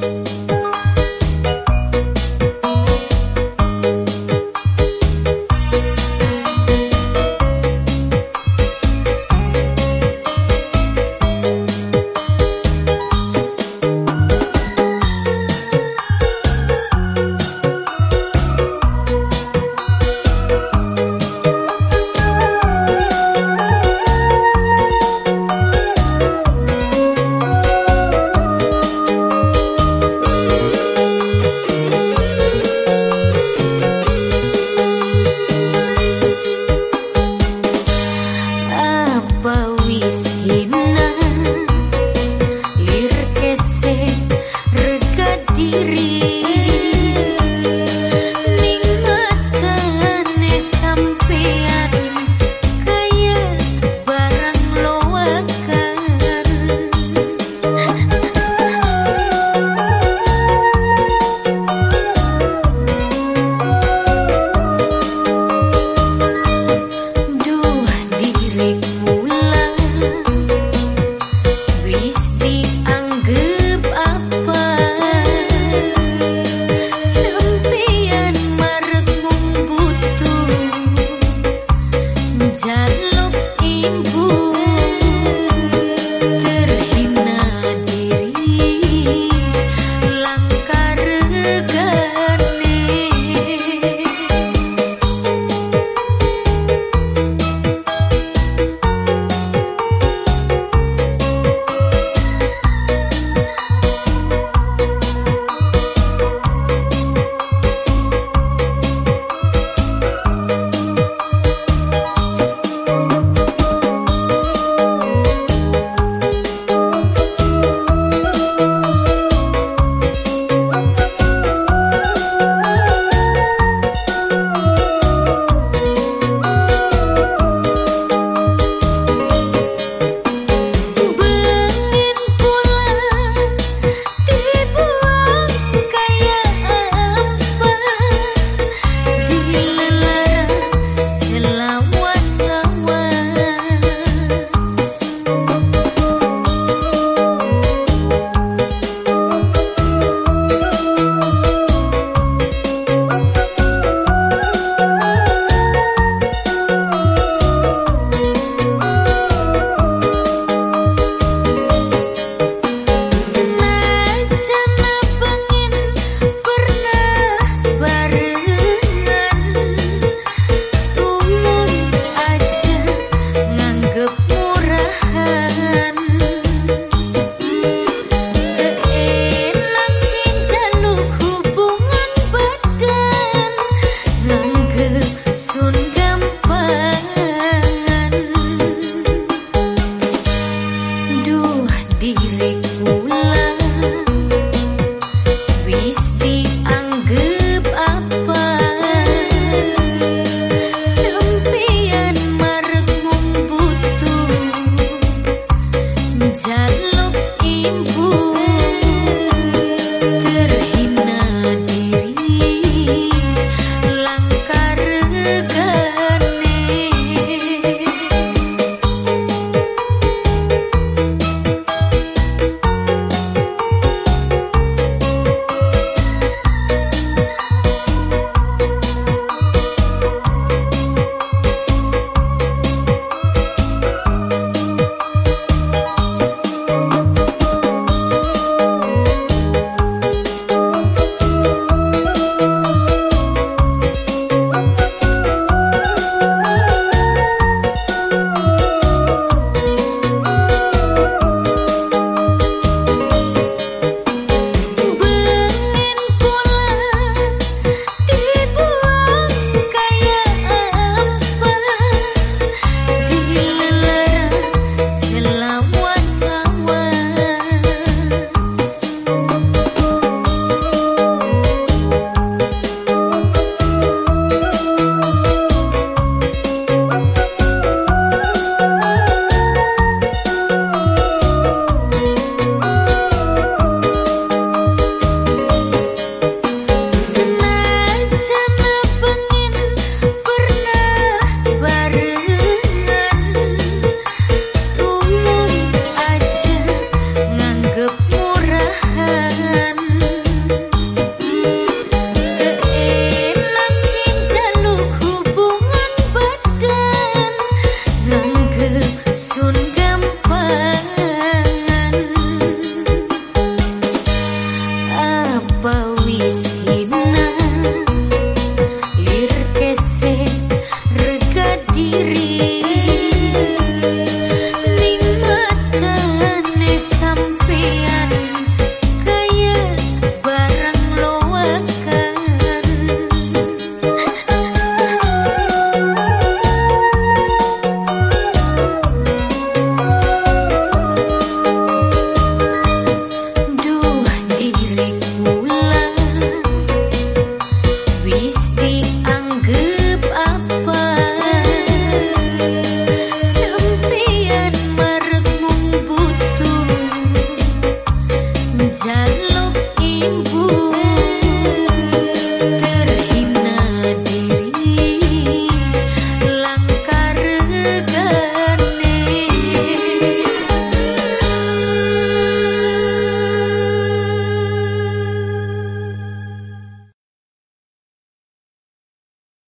you